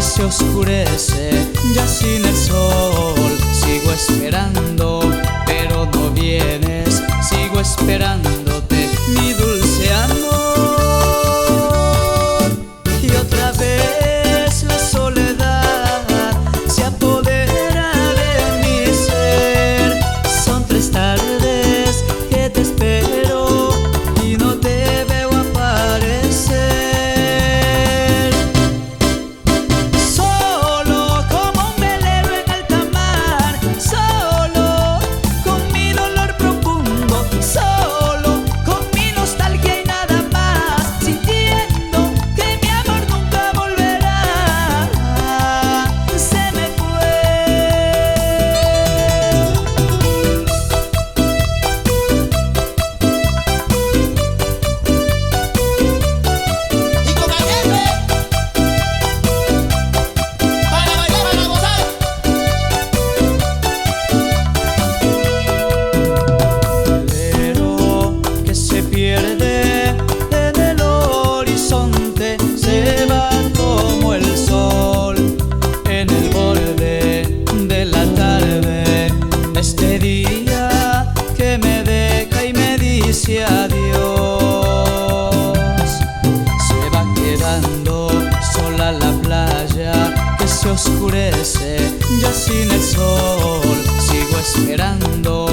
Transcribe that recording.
se oscurece ya sin el sol. Sigo esperando, pero no vienes. Sigo esperando oscurece, ya sin el sol, sigo esperando.